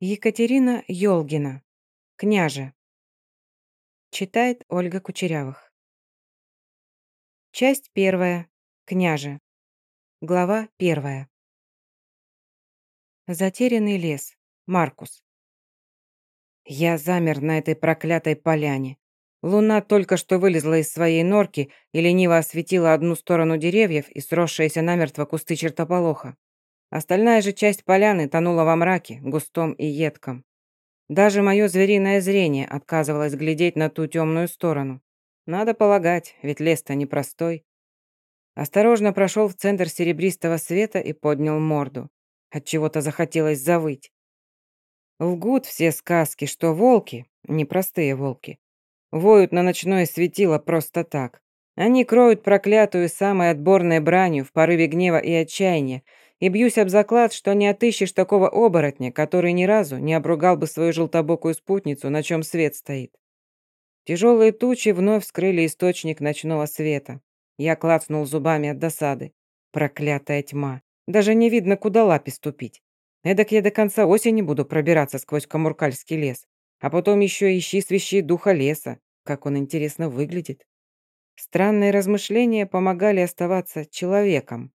Екатерина Ёлгина. Княже. Читает Ольга Кучерявых. Часть первая. Княже. Глава первая. Затерянный лес. Маркус. Я замер на этой проклятой поляне. Луна только что вылезла из своей норки и лениво осветила одну сторону деревьев и сросшиеся намертво кусты чертополоха. Остальная же часть поляны тонула во мраке, густом и едком. Даже мое звериное зрение отказывалось глядеть на ту темную сторону. Надо полагать, ведь лес-то непростой. Осторожно прошел в центр серебристого света и поднял морду. От чего то захотелось завыть. Лгут все сказки, что волки, непростые волки, воют на ночное светило просто так. Они кроют проклятую самой отборной бранью в порыве гнева и отчаяния, и бьюсь об заклад, что не отыщешь такого оборотня, который ни разу не обругал бы свою желтобокую спутницу, на чем свет стоит. Тяжелые тучи вновь скрыли источник ночного света. Я клацнул зубами от досады. Проклятая тьма. Даже не видно, куда лапе ступить. Эдак я до конца осени буду пробираться сквозь Камуркальский лес. А потом еще ищи свищи духа леса. Как он интересно выглядит. Странные размышления помогали оставаться человеком.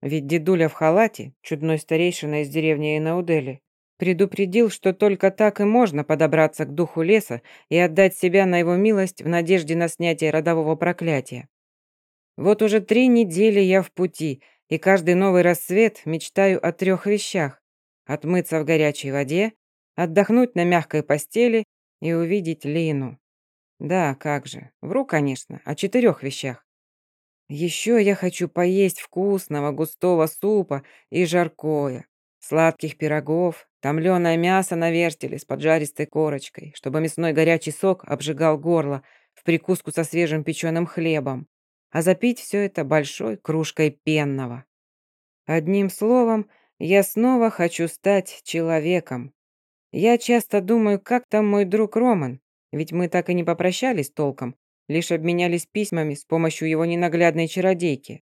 Ведь дедуля в халате, чудной старейшина из деревни Инаудели, предупредил, что только так и можно подобраться к духу леса и отдать себя на его милость в надежде на снятие родового проклятия. Вот уже три недели я в пути, и каждый новый рассвет мечтаю о трех вещах. Отмыться в горячей воде, отдохнуть на мягкой постели и увидеть Лину. Да, как же. Вру, конечно, о четырех вещах. Еще я хочу поесть вкусного густого супа и жаркое, сладких пирогов, томленое мясо на вертеле с поджаристой корочкой, чтобы мясной горячий сок обжигал горло в прикуску со свежим печеным хлебом, а запить все это большой кружкой пенного. Одним словом, я снова хочу стать человеком. Я часто думаю, как там мой друг Роман, ведь мы так и не попрощались толком, лишь обменялись письмами с помощью его ненаглядной чародейки.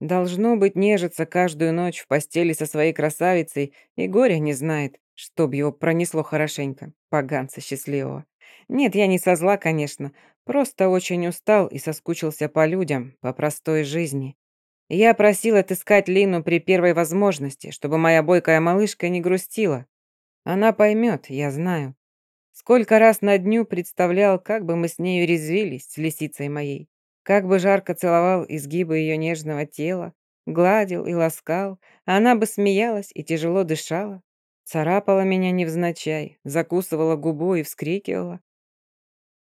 Должно быть, нежится каждую ночь в постели со своей красавицей и горя не знает, чтоб его пронесло хорошенько, поганца счастливого. Нет, я не со зла, конечно, просто очень устал и соскучился по людям, по простой жизни. Я просил отыскать Лину при первой возможности, чтобы моя бойкая малышка не грустила. Она поймет, я знаю. Сколько раз на дню представлял, как бы мы с нею резвились, с лисицей моей. Как бы жарко целовал изгибы ее нежного тела, гладил и ласкал, а она бы смеялась и тяжело дышала, царапала меня невзначай, закусывала губу и вскрикивала.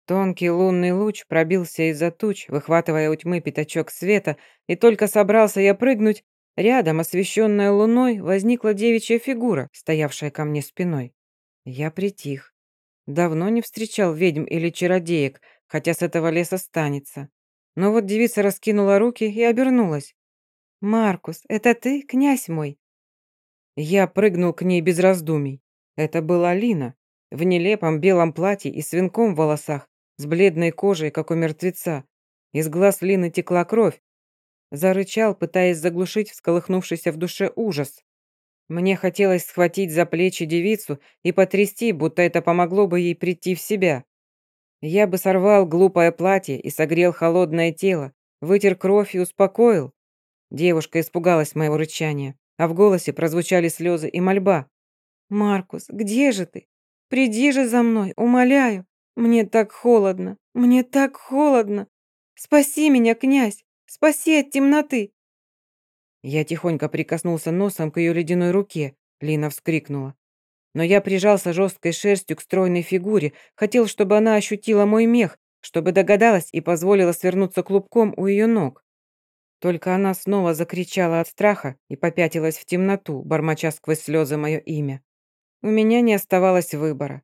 Тонкий лунный луч пробился из-за туч, выхватывая у тьмы пятачок света, и только собрался я прыгнуть, рядом, освещенная луной, возникла девичья фигура, стоявшая ко мне спиной. Я притих. Давно не встречал ведьм или чародеек, хотя с этого леса станется. Но вот девица раскинула руки и обернулась. «Маркус, это ты, князь мой?» Я прыгнул к ней без раздумий. Это была Лина, в нелепом белом платье и с венком в волосах, с бледной кожей, как у мертвеца. Из глаз Лины текла кровь. Зарычал, пытаясь заглушить всколыхнувшийся в душе ужас. Мне хотелось схватить за плечи девицу и потрясти, будто это помогло бы ей прийти в себя. Я бы сорвал глупое платье и согрел холодное тело, вытер кровь и успокоил. Девушка испугалась моего рычания, а в голосе прозвучали слезы и мольба. «Маркус, где же ты? Приди же за мной, умоляю. Мне так холодно, мне так холодно. Спаси меня, князь, спаси от темноты. Я тихонько прикоснулся носом к ее ледяной руке. Лина вскрикнула. Но я прижался жесткой шерстью к стройной фигуре, хотел, чтобы она ощутила мой мех, чтобы догадалась и позволила свернуться клубком у ее ног. Только она снова закричала от страха и попятилась в темноту, бормоча сквозь слезы мое имя. У меня не оставалось выбора.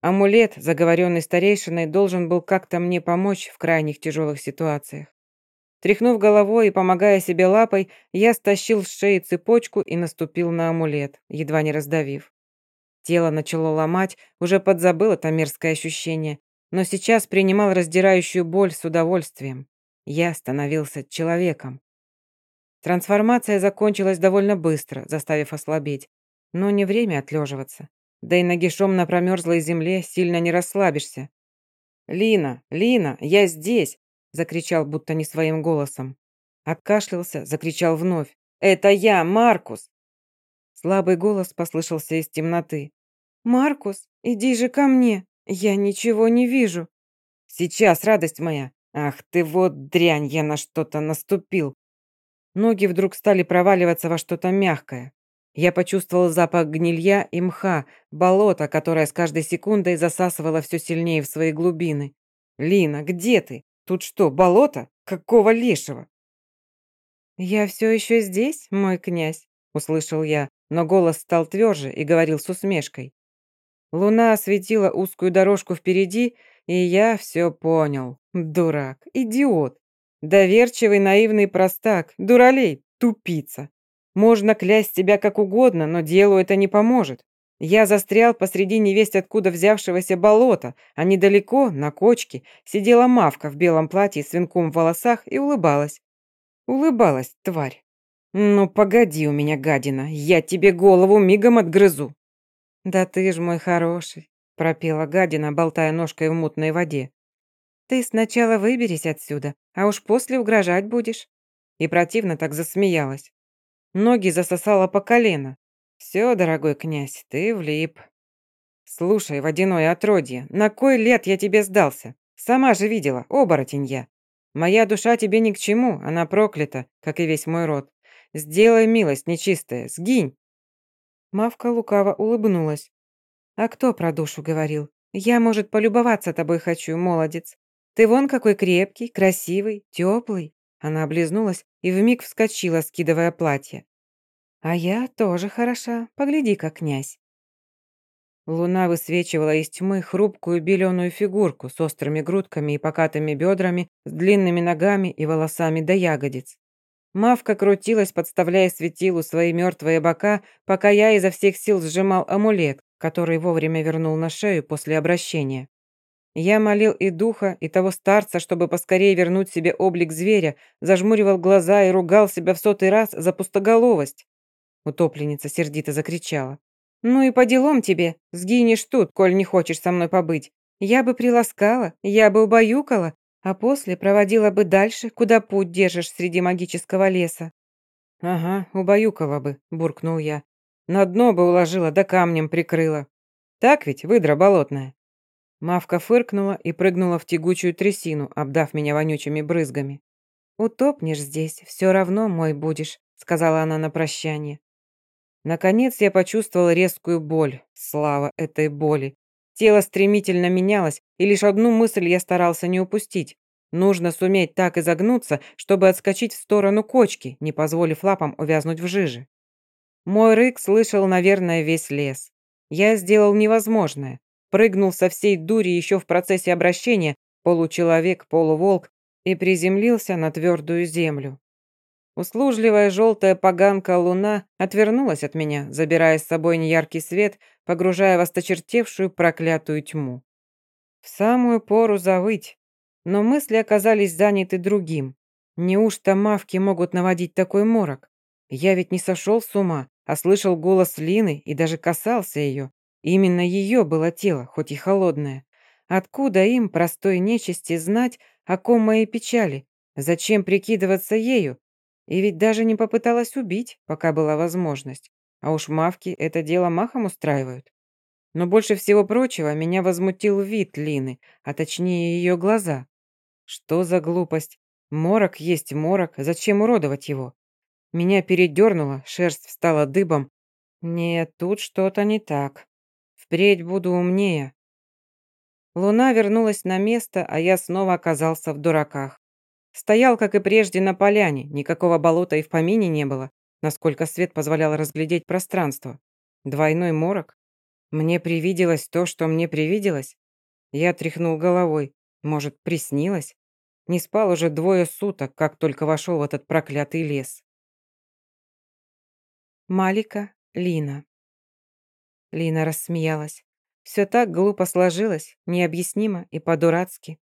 Амулет, заговоренный старейшиной, должен был как-то мне помочь в крайних тяжелых ситуациях. Тряхнув головой и помогая себе лапой, я стащил с шеи цепочку и наступил на амулет, едва не раздавив. Тело начало ломать, уже подзабыл это мерзкое ощущение, но сейчас принимал раздирающую боль с удовольствием. Я становился человеком. Трансформация закончилась довольно быстро, заставив ослабеть. Но не время отлеживаться. Да и нагишом на промерзлой земле сильно не расслабишься. «Лина! Лина! Я здесь!» Закричал будто не своим голосом. Откашлялся, закричал вновь. «Это я, Маркус!» Слабый голос послышался из темноты. «Маркус, иди же ко мне! Я ничего не вижу!» «Сейчас, радость моя! Ах ты вот дрянь, я на что-то наступил!» Ноги вдруг стали проваливаться во что-то мягкое. Я почувствовал запах гнилья и мха, болото, которое с каждой секундой засасывало все сильнее в свои глубины. «Лина, где ты? Тут что, болото? Какого лешего?» «Я все еще здесь, мой князь», — услышал я, но голос стал тверже и говорил с усмешкой. Луна осветила узкую дорожку впереди, и я все понял. Дурак, идиот, доверчивый наивный простак, дуралей, тупица. Можно клясть себя как угодно, но делу это не поможет. Я застрял посреди невесть откуда взявшегося болота, а недалеко, на кочке, сидела мавка в белом платье с венком в волосах и улыбалась. Улыбалась, тварь. «Ну, погоди у меня, гадина, я тебе голову мигом отгрызу». «Да ты ж мой хороший», — пропела гадина, болтая ножкой в мутной воде. «Ты сначала выберись отсюда, а уж после угрожать будешь». И противно так засмеялась. Ноги засосала по колено. Все, дорогой князь, ты влип. Слушай, водяное отродье, на кой лет я тебе сдался? Сама же видела, оборотень я. Моя душа тебе ни к чему, она проклята, как и весь мой род. Сделай милость нечистая, сгинь. Мавка лукаво улыбнулась. А кто про душу говорил? Я, может, полюбоваться тобой хочу, молодец. Ты вон какой крепкий, красивый, теплый. Она облизнулась и вмиг вскочила, скидывая платье. «А я тоже хороша, погляди-ка, князь». Луна высвечивала из тьмы хрупкую беленую фигурку с острыми грудками и покатыми бедрами, с длинными ногами и волосами до ягодиц. Мавка крутилась, подставляя светилу свои мертвые бока, пока я изо всех сил сжимал амулет, который вовремя вернул на шею после обращения. Я молил и духа, и того старца, чтобы поскорее вернуть себе облик зверя, зажмуривал глаза и ругал себя в сотый раз за пустоголовость. Утопленница сердито закричала. «Ну и по делам тебе, сгинешь тут, коль не хочешь со мной побыть. Я бы приласкала, я бы убаюкала, а после проводила бы дальше, куда путь держишь среди магического леса». «Ага, убаюкала бы», – буркнул я. «На дно бы уложила, да камнем прикрыла. Так ведь, выдра болотная?» Мавка фыркнула и прыгнула в тягучую трясину, обдав меня вонючими брызгами. «Утопнешь здесь, все равно мой будешь», — сказала она на прощание. Наконец я почувствовал резкую боль. Слава этой боли. Тело стремительно менялось, и лишь одну мысль я старался не упустить. Нужно суметь так изогнуться, чтобы отскочить в сторону кочки, не позволив лапам увязнуть в жиже. Мой рык слышал, наверное, весь лес. Я сделал невозможное прыгнул со всей дури еще в процессе обращения, получеловек, полуволк, и приземлился на твердую землю. Услужливая желтая поганка луна отвернулась от меня, забирая с собой неяркий свет, погружая в осточертевшую проклятую тьму. В самую пору завыть, но мысли оказались заняты другим. Неужто мавки могут наводить такой морок? Я ведь не сошел с ума, а слышал голос Лины и даже касался ее. Именно ее было тело, хоть и холодное. Откуда им, простой нечисти, знать, о ком мои печали? Зачем прикидываться ею? И ведь даже не попыталась убить, пока была возможность. А уж мавки это дело махом устраивают. Но больше всего прочего меня возмутил вид Лины, а точнее ее глаза. Что за глупость? Морок есть морок, зачем уродовать его? Меня передернуло, шерсть встала дыбом. Нет, тут что-то не так. Впредь буду умнее. Луна вернулась на место, а я снова оказался в дураках. Стоял, как и прежде, на поляне, никакого болота и в помине не было, насколько свет позволял разглядеть пространство. Двойной морок? Мне привиделось то, что мне привиделось? Я тряхнул головой. Может, приснилось? Не спал уже двое суток, как только вошел в этот проклятый лес. Малика Лина Лина рассмеялась. Все так глупо сложилось, необъяснимо и по-дурацки.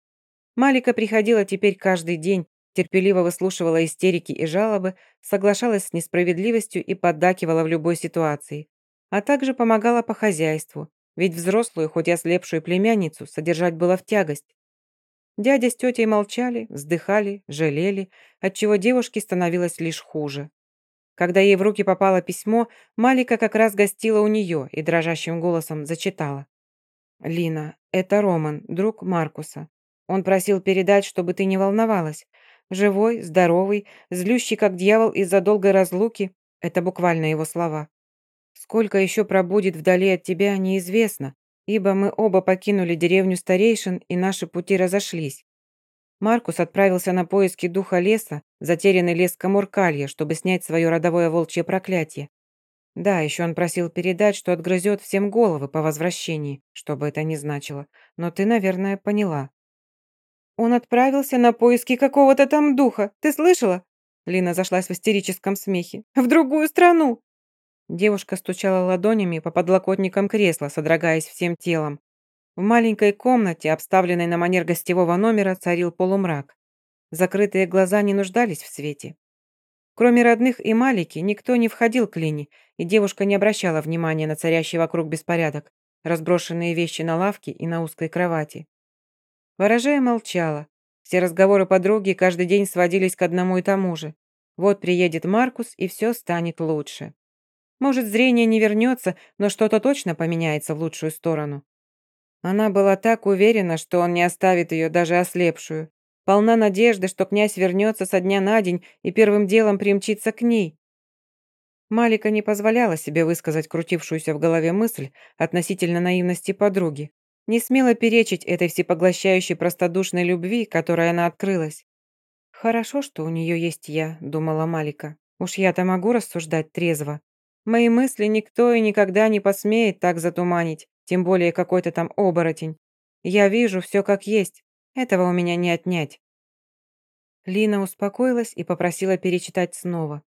Малика приходила теперь каждый день, терпеливо выслушивала истерики и жалобы, соглашалась с несправедливостью и поддакивала в любой ситуации. а также помогала по хозяйству, ведь взрослую, хоть и ослепшую племянницу, содержать было в тягость. Дядя с тетей молчали, вздыхали, жалели, отчего девушке становилось лишь хуже. Когда ей в руки попало письмо, Малика как раз гостила у нее и дрожащим голосом зачитала. «Лина, это Роман, друг Маркуса. Он просил передать, чтобы ты не волновалась. Живой, здоровый, злющий как дьявол из-за долгой разлуки – это буквально его слова. Сколько еще пробудет вдали от тебя, неизвестно, ибо мы оба покинули деревню старейшин, и наши пути разошлись. Маркус отправился на поиски духа леса, затерянный лес Камуркалья, чтобы снять свое родовое волчье проклятие. Да, еще он просил передать, что отгрызет всем головы по возвращении, что бы это ни значило, но ты, наверное, поняла. «Он отправился на поиски какого-то там духа, ты слышала?» Лина зашлась в истерическом смехе. «В другую страну!» Девушка стучала ладонями по подлокотникам кресла, содрогаясь всем телом. В маленькой комнате, обставленной на манер гостевого номера, царил полумрак. Закрытые глаза не нуждались в свете. Кроме родных и Малики, никто не входил к Лине, и девушка не обращала внимания на царящий вокруг беспорядок, разброшенные вещи на лавке и на узкой кровати. Ворожея молчала. Все разговоры подруги каждый день сводились к одному и тому же. Вот приедет Маркус, и все станет лучше. Может, зрение не вернется, но что-то точно поменяется в лучшую сторону. Она была так уверена, что он не оставит ее даже ослепшую. Полна надежды, что князь вернется со дня на день и первым делом примчится к ней. Малика не позволяла себе высказать крутившуюся в голове мысль относительно наивности подруги. Не смела перечить этой всепоглощающей простодушной любви, которой она открылась. «Хорошо, что у нее есть я», — думала Малика. «Уж я-то могу рассуждать трезво. Мои мысли никто и никогда не посмеет так затуманить, тем более какой-то там оборотень. Я вижу все как есть, этого у меня не отнять. Лина успокоилась и попросила перечитать снова.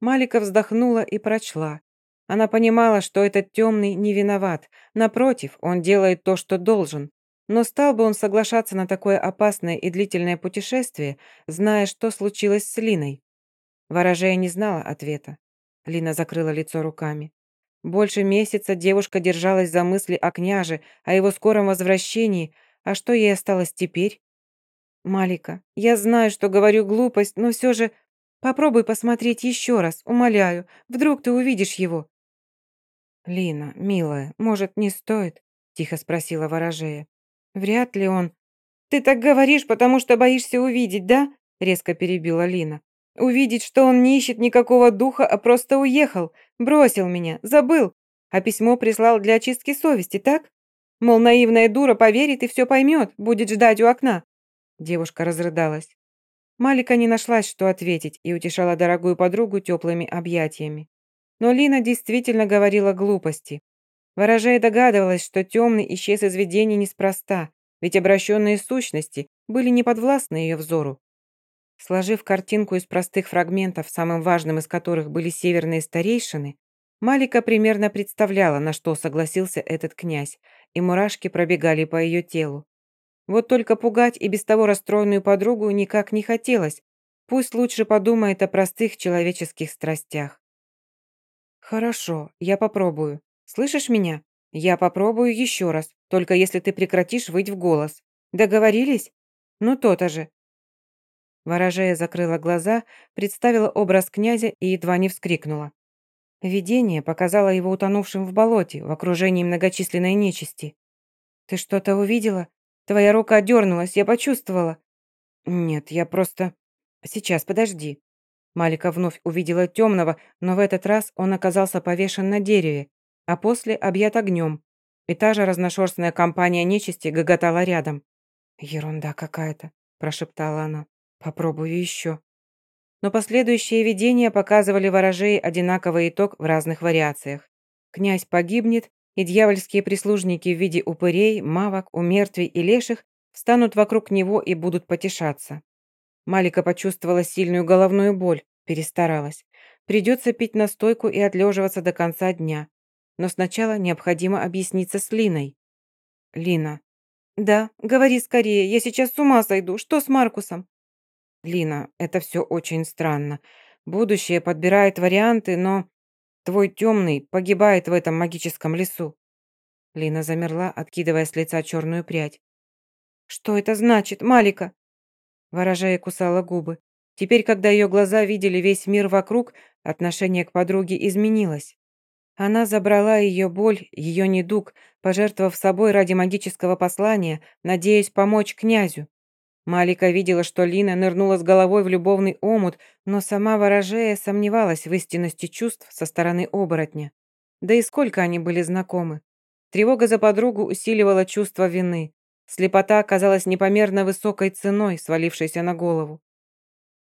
Малика вздохнула и прочла. Она понимала, что этот темный не виноват. Напротив, он делает то, что должен. Но стал бы он соглашаться на такое опасное и длительное путешествие, зная, что случилось с Линой? Ворожея не знала ответа. Лина закрыла лицо руками. Больше месяца девушка держалась за мысли о княже, о его скором возвращении. А что ей осталось теперь? «Малика, я знаю, что говорю глупость, но все же попробуй посмотреть еще раз, умоляю. Вдруг ты увидишь его». «Лина, милая, может, не стоит?» – тихо спросила ворожея. «Вряд ли он...» «Ты так говоришь, потому что боишься увидеть, да?» – резко перебила Лина. Увидеть, что он не ищет никакого духа, а просто уехал, бросил меня, забыл, а письмо прислал для очистки совести, так? Мол, наивная дура поверит и все поймет, будет ждать у окна. Девушка разрыдалась. Малика не нашлась, что ответить, и утешала дорогую подругу теплыми объятиями. Но Лина действительно говорила глупости. Ворожая догадывалась, что темный исчез из видений неспроста, ведь обращенные сущности были не подвластны ее взору. Сложив картинку из простых фрагментов, самым важным из которых были северные старейшины, Малика примерно представляла, на что согласился этот князь, и мурашки пробегали по ее телу. Вот только пугать и без того расстроенную подругу никак не хотелось. Пусть лучше подумает о простых человеческих страстях. «Хорошо, я попробую. Слышишь меня? Я попробую еще раз, только если ты прекратишь выть в голос. Договорились? Ну то-то же. Ворожея закрыла глаза, представила образ князя и едва не вскрикнула. Видение показало его утонувшим в болоте, в окружении многочисленной нечисти. «Ты что-то увидела? Твоя рука дернулась, я почувствовала». «Нет, я просто...» «Сейчас, подожди». Малика вновь увидела темного, но в этот раз он оказался повешен на дереве, а после объят огнем. И та же разношерстная компания нечисти гоготала рядом. «Ерунда какая-то», – прошептала она. Попробую еще. Но последующие видения показывали ворожей одинаковый итог в разных вариациях. Князь погибнет, и дьявольские прислужники в виде упырей, мавок, умертвий и леших встанут вокруг него и будут потешаться. Малика почувствовала сильную головную боль, перестаралась. Придется пить настойку и отлеживаться до конца дня. Но сначала необходимо объясниться с Линой. Лина. «Да, говори скорее, я сейчас с ума сойду. Что с Маркусом?» Лина, это все очень странно. Будущее подбирает варианты, но... твой темный погибает в этом магическом лесу». Лина замерла, откидывая с лица черную прядь. «Что это значит, Малика?» Ворожая кусала губы. Теперь, когда ее глаза видели весь мир вокруг, отношение к подруге изменилось. Она забрала ее боль, ее недуг, пожертвовав собой ради магического послания, надеясь помочь князю. Малика видела, что Лина нырнула с головой в любовный омут, но сама ворожея сомневалась в истинности чувств со стороны оборотня. Да и сколько они были знакомы. Тревога за подругу усиливала чувство вины. Слепота оказалась непомерно высокой ценой, свалившейся на голову.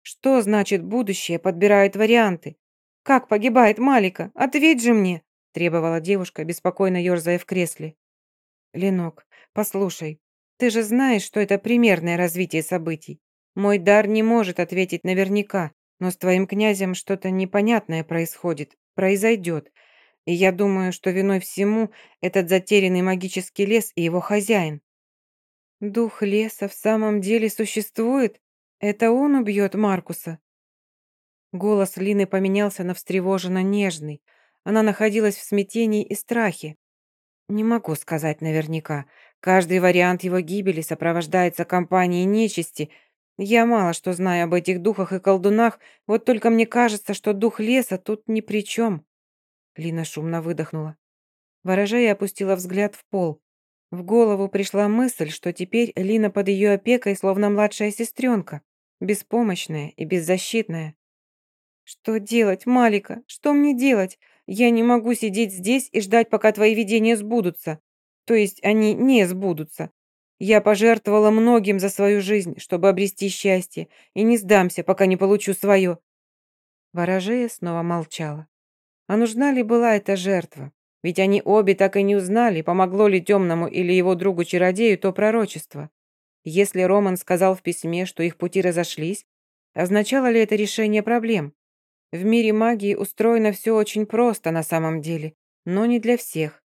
Что значит будущее подбирает варианты? Как погибает Малика? Ответь же мне, требовала девушка, беспокойно ерзая в кресле. Ленок, послушай, ты же знаешь, что это примерное развитие событий. Мой дар не может ответить наверняка, но с твоим князем что-то непонятное происходит, произойдет. И я думаю, что виной всему этот затерянный магический лес и его хозяин. Дух леса в самом деле существует? Это он убьет Маркуса? Голос Лины поменялся на встревоженно нежный. Она находилась в смятении и страхе. Не могу сказать наверняка. Каждый вариант его гибели сопровождается компанией нечисти. Я мало что знаю об этих духах и колдунах, вот только мне кажется, что дух леса тут ни при чем. Лина шумно выдохнула. Ворожая опустила взгляд в пол. В голову пришла мысль, что теперь Лина под ее опекой, словно младшая сестренка, беспомощная и беззащитная. «Что делать, Малика? Что мне делать? Я не могу сидеть здесь и ждать, пока твои видения сбудутся. То есть они не сбудутся. Я пожертвовала многим за свою жизнь, чтобы обрести счастье, и не сдамся, пока не получу свое». Ворожея снова молчала. А нужна ли была эта жертва? Ведь они обе так и не узнали, помогло ли темному или его другу-чародею то пророчество. Если Роман сказал в письме, что их пути разошлись, означало ли это решение проблем? В мире магии устроено все очень просто на самом деле, но не для всех.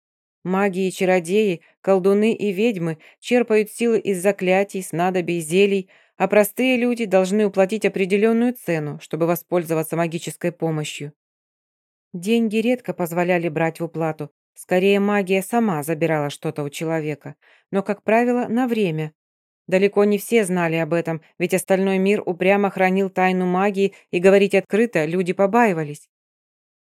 Маги и чародеи, колдуны и ведьмы черпают силы из заклятий, снадобий, зелий, а простые люди должны уплатить определенную цену, чтобы воспользоваться магической помощью. Деньги редко позволяли брать в уплату. Скорее, магия сама забирала что-то у человека. Но, как правило, на время. Далеко не все знали об этом, ведь остальной мир упрямо хранил тайну магии, и говорить открыто люди побаивались.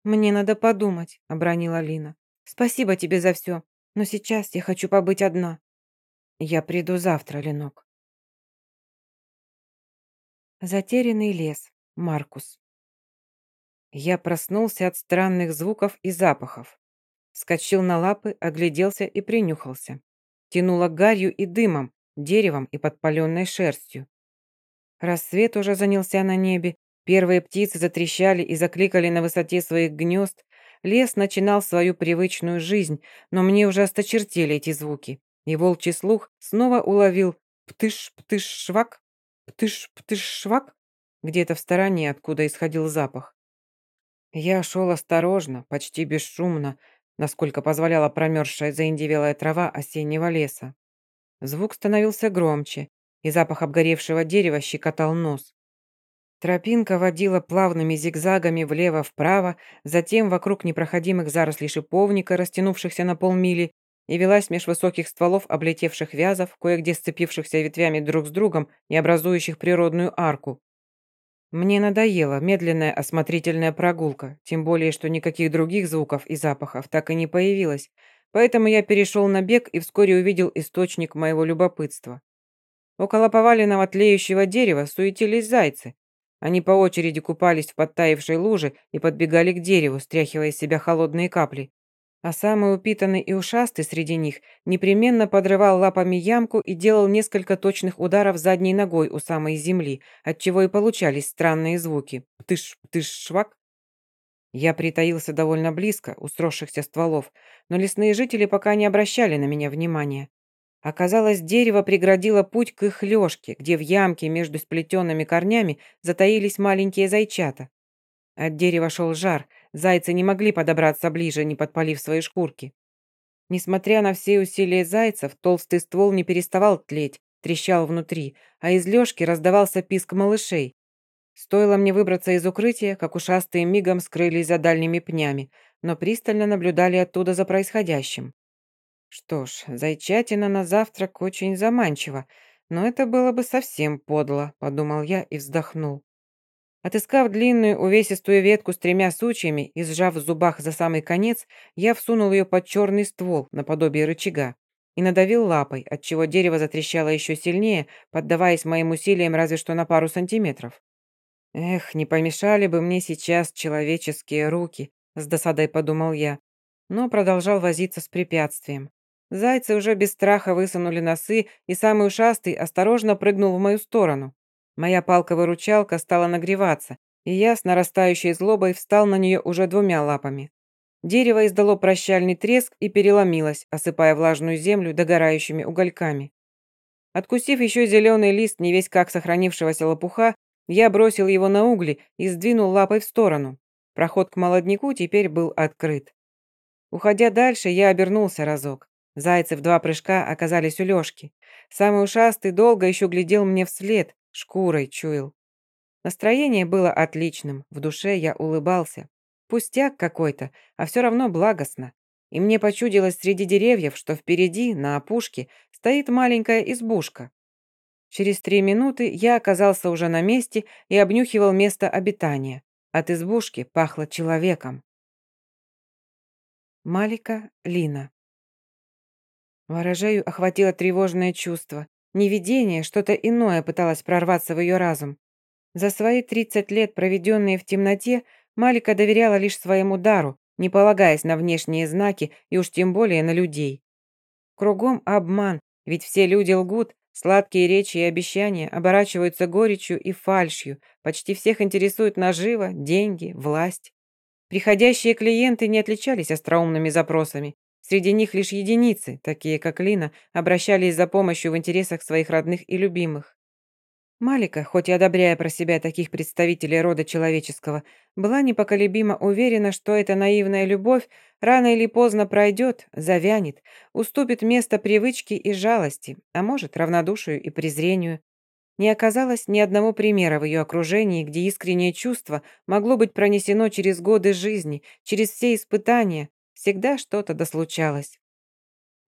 «Мне надо подумать», — обронила Лина. Спасибо тебе за все, но сейчас я хочу побыть одна. Я приду завтра, Ленок. Затерянный лес. Маркус. Я проснулся от странных звуков и запахов. Скочил на лапы, огляделся и принюхался. Тянуло гарью и дымом, деревом и подпаленной шерстью. Рассвет уже занялся на небе, первые птицы затрещали и закликали на высоте своих гнезд, Лес начинал свою привычную жизнь, но мне уже осточертели эти звуки. И волчий слух снова уловил «птыш-птыш-швак», «птыш-птыш-швак» где-то в стороне, откуда исходил запах. Я шел осторожно, почти бесшумно, насколько позволяла промерзшая заиндевелая трава осеннего леса. Звук становился громче, и запах обгоревшего дерева щекотал нос. Тропинка водила плавными зигзагами влево-вправо, затем вокруг непроходимых зарослей шиповника, растянувшихся на полмили, и велась меж высоких стволов облетевших вязов, кое-где сцепившихся ветвями друг с другом и образующих природную арку. Мне надоела медленная осмотрительная прогулка, тем более, что никаких других звуков и запахов так и не появилось, поэтому я перешел на бег и вскоре увидел источник моего любопытства. Около поваленного тлеющего дерева суетились зайцы, они по очереди купались в подтаявшей луже и подбегали к дереву, стряхивая из себя холодные капли. А самый упитанный и ушастый среди них непременно подрывал лапами ямку и делал несколько точных ударов задней ногой у самой земли, отчего и получались странные звуки. Птыш, птыш, швак. Я притаился довольно близко у сросшихся стволов, но лесные жители пока не обращали на меня внимания. Оказалось, дерево преградило путь к их лёжке, где в ямке между сплетенными корнями затаились маленькие зайчата. От дерева шел жар, зайцы не могли подобраться ближе, не подпалив свои шкурки. Несмотря на все усилия зайцев, толстый ствол не переставал тлеть, трещал внутри, а из лёжки раздавался писк малышей. Стоило мне выбраться из укрытия, как ушастые мигом скрылись за дальними пнями. но пристально наблюдали оттуда за происходящим. Что ж, зайчатина на завтрак очень заманчиво, но это было бы совсем подло, подумал я и вздохнул. Отыскав длинную увесистую ветку с тремя сучьями и сжав в зубах за самый конец, я всунул ее под черный ствол, наподобие рычага, и надавил лапой, отчего дерево затрещало еще сильнее, поддаваясь моим усилиям разве что на пару сантиметров. «Эх, не помешали бы мне сейчас человеческие руки», с досадой подумал я, но продолжал возиться с препятствием. Зайцы уже без страха высунули носы, и самый ушастый осторожно прыгнул в мою сторону. Моя палка-выручалка стала нагреваться, и я с нарастающей злобой встал на нее уже двумя лапами. Дерево издало прощальный треск и переломилось, осыпая влажную землю догорающими угольками. Откусив еще зеленый лист не весь как сохранившегося лопуха, я бросил его на угли и сдвинул лапой в сторону. Проход к молодняку теперь был открыт. Уходя дальше, я обернулся разок. Зайцы в два прыжка оказались у Лёшки. Самый ушастый долго еще глядел мне вслед, шкурой чуял. Настроение было отличным, в душе я улыбался. Пустяк какой-то, а все равно благостно. И мне почудилось среди деревьев, что впереди, на опушке, стоит маленькая избушка. Через три минуты я оказался уже на месте и обнюхивал место обитания. От избушки пахло человеком. Малика Лина Ворожею охватило тревожное чувство. Не видение, что-то иное пыталось прорваться в ее разум. За свои 30 лет, проведенные в темноте, Малика доверяла лишь своему дару, не полагаясь на внешние знаки и уж тем более на людей. Кругом обман, ведь все люди лгут, сладкие речи и обещания оборачиваются горечью и фальшью, почти всех интересует нажива, деньги, власть. Приходящие клиенты не отличались остроумными запросами, Среди них лишь единицы, такие как Лина, обращались за помощью в интересах своих родных и любимых. Малика, хоть и одобряя про себя таких представителей рода человеческого, была непоколебимо уверена, что эта наивная любовь рано или поздно пройдет, завянет, уступит место привычке и жалости, а может, равнодушию и презрению. Не оказалось ни одного примера в ее окружении, где искреннее чувство могло быть пронесено через годы жизни, через все испытания, Всегда что-то дослучалось.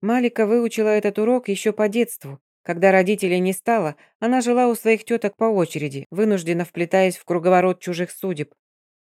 Малика выучила этот урок еще по детству. Когда родителей не стало, она жила у своих теток по очереди, вынужденно вплетаясь в круговорот чужих судеб.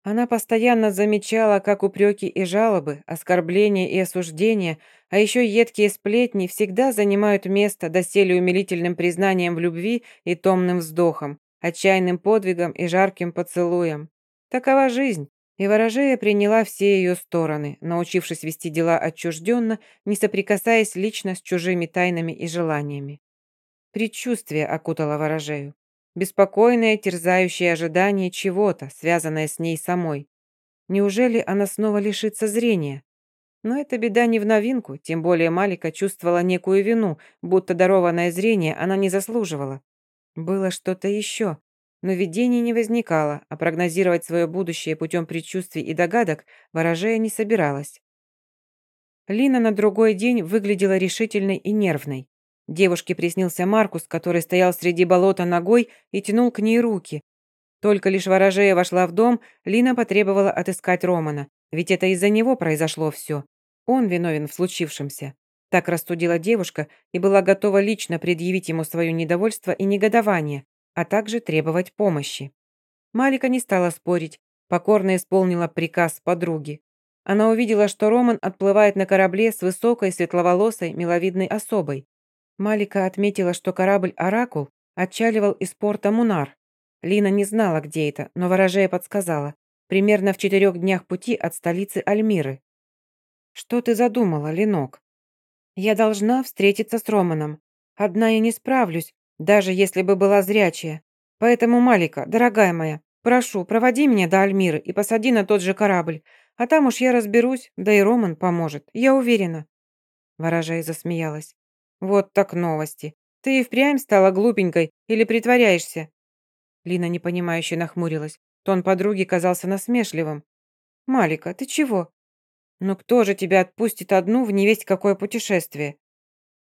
Она постоянно замечала, как упреки и жалобы, оскорбления и осуждения, а еще едкие сплетни всегда занимают место доселе умилительным признанием в любви и томным вздохом, отчаянным подвигом и жарким поцелуем. Такова жизнь, и ворожея приняла все ее стороны, научившись вести дела отчужденно, не соприкасаясь лично с чужими тайнами и желаниями. Предчувствие окутало ворожею. Беспокойное, терзающее ожидание чего-то, связанное с ней самой. Неужели она снова лишится зрения? Но эта беда не в новинку, тем более Малика чувствовала некую вину, будто дарованное зрение она не заслуживала. Было что-то еще, но видений не возникало, а прогнозировать свое будущее путем предчувствий и догадок ворожея не собиралась. Лина на другой день выглядела решительной и нервной. Девушке приснился Маркус, который стоял среди болота ногой и тянул к ней руки. Только лишь ворожея вошла в дом, Лина потребовала отыскать Романа, ведь это из-за него произошло все. Он виновен в случившемся. Так растудила девушка и была готова лично предъявить ему свое недовольство и негодование, а также требовать помощи. Малика не стала спорить, покорно исполнила приказ подруги. Она увидела, что Роман отплывает на корабле с высокой, светловолосой, миловидной особой. Малика отметила, что корабль «Оракул» отчаливал из порта Мунар. Лина не знала, где это, но ворожея подсказала. Примерно в четырех днях пути от столицы Альмиры. «Что ты задумала, Ленок?» «Я должна встретиться с Романом. Одна я не справлюсь, даже если бы была зрячая. Поэтому, Малика, дорогая моя, прошу, проводи меня до Альмиры и посади на тот же корабль. А там уж я разберусь, да и Роман поможет, я уверена». Ворожай засмеялась. «Вот так новости. Ты и впрямь стала глупенькой или притворяешься?» Лина непонимающе нахмурилась. Тон подруги казался насмешливым. «Малика, ты чего?» «Ну кто же тебя отпустит одну в невесть какое путешествие?»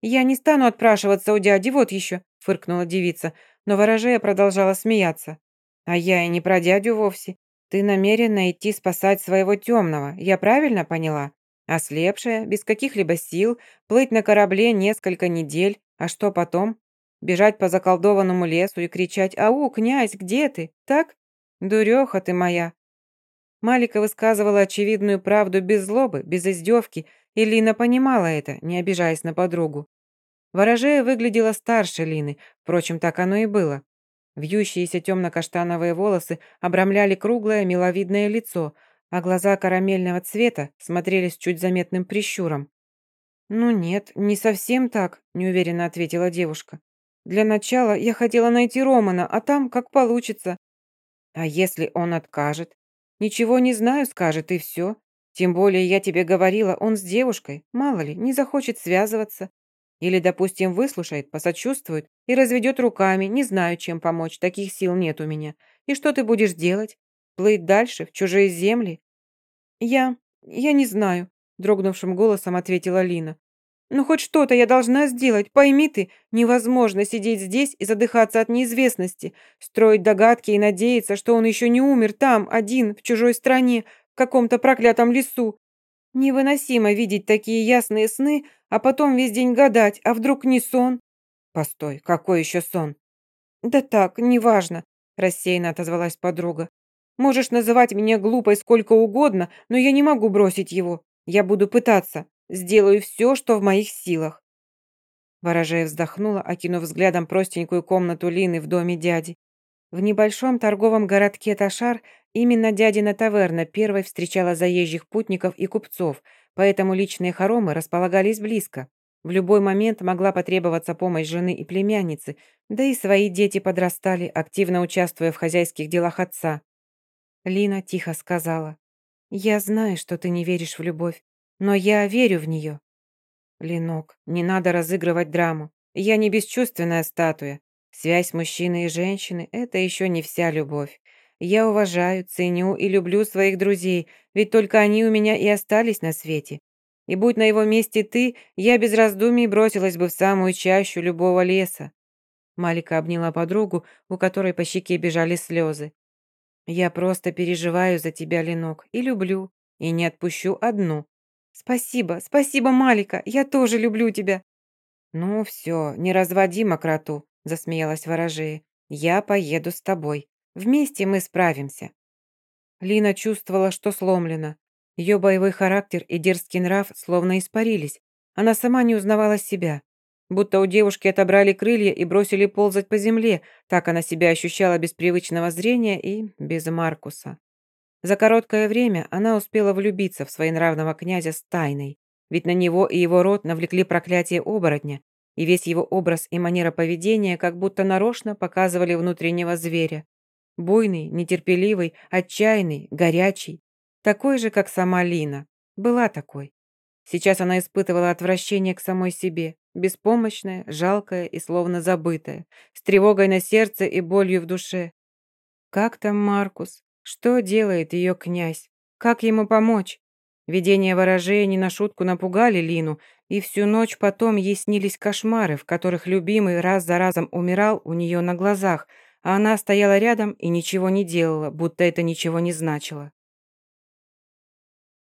«Я не стану отпрашиваться у дяди, вот еще», — фыркнула девица, но ворожея продолжала смеяться. «А я и не про дядю вовсе. Ты намерена идти спасать своего темного, я правильно поняла? Ослепшая, без каких-либо сил, плыть на корабле несколько недель, а что потом? Бежать по заколдованному лесу и кричать «Ау, князь, где ты?» Так? Дуреха ты моя. Малика высказывала очевидную правду без злобы, без издевки, и Лина понимала это, не обижаясь на подругу. Ворожея выглядела старше Лины, впрочем, так оно и было. Вьющиеся темно-каштановые волосы обрамляли круглое миловидное лицо, а глаза карамельного цвета смотрели с чуть заметным прищуром. «Ну нет, не совсем так», – неуверенно ответила девушка. «Для начала я хотела найти Романа, а там как получится». «А если он откажет?» «Ничего не знаю, скажет, и все. Тем более я тебе говорила, он с девушкой, мало ли, не захочет связываться. Или, допустим, выслушает, посочувствует и разведет руками, не знаю, чем помочь, таких сил нет у меня. И что ты будешь делать? Плыть дальше, в чужие земли? Я... я не знаю, дрогнувшим голосом ответила Лина. «Ну хоть что-то я должна сделать, пойми ты, невозможно сидеть здесь и задыхаться от неизвестности, строить догадки и надеяться, что он еще не умер там, один, в чужой стране, каком-то проклятом лесу. Невыносимо видеть такие ясные сны, а потом весь день гадать, а вдруг не сон? Постой, какой еще сон? Да так, неважно, рассеянно отозвалась подруга. Можешь называть меня глупой сколько угодно, но я не могу бросить его. Я буду пытаться. Сделаю все, что в моих силах. Ворожея вздохнула, окинув взглядом простенькую комнату Лины в доме дяди. В небольшом торговом городке Ташар именно дядина таверна первой встречала заезжих путников и купцов, поэтому личные хоромы располагались близко. В любой момент могла потребоваться помощь жены и племянницы, да и свои дети подрастали, активно участвуя в хозяйских делах отца. Лина тихо сказала, «Я знаю, что ты не веришь в любовь, но я верю в нее». «Ленок, не надо разыгрывать драму. Я не бесчувственная статуя. Связь мужчины и женщины – это еще не вся любовь. Я уважаю, ценю и люблю своих друзей, ведь только они у меня и остались на свете. И будь на его месте ты, я без раздумий бросилась бы в самую чащу любого леса». Малика обняла подругу, у которой по щеке бежали слезы. «Я просто переживаю за тебя, Ленок, и люблю, и не отпущу одну». «Спасибо, спасибо, Малика, я тоже люблю тебя». «Ну все, не разводи мокроту засмеялась ворожея. «Я поеду с тобой. Вместе мы справимся». Лина чувствовала, что сломлена. Ее боевой характер и дерзкий нрав словно испарились. Она сама не узнавала себя. Будто у девушки отобрали крылья и бросили ползать по земле. Так она себя ощущала без привычного зрения и без Маркуса. За короткое время она успела влюбиться в своенравного князя с тайной. Ведь на него и его род навлекли проклятие оборотня, и весь его образ и манера поведения как будто нарочно показывали внутреннего зверя. Буйный, нетерпеливый, отчаянный, горячий. Такой же, как сама Лина. Была такой. Сейчас она испытывала отвращение к самой себе, беспомощная, жалкая и словно забытая, с тревогой на сердце и болью в душе. Как там Маркус? Что делает ее князь? Как ему помочь? Видения ворожея не на шутку напугали Лину, и всю ночь потом ей снились кошмары, в которых любимый раз за разом умирал у нее на глазах, а она стояла рядом и ничего не делала, будто это ничего не значило.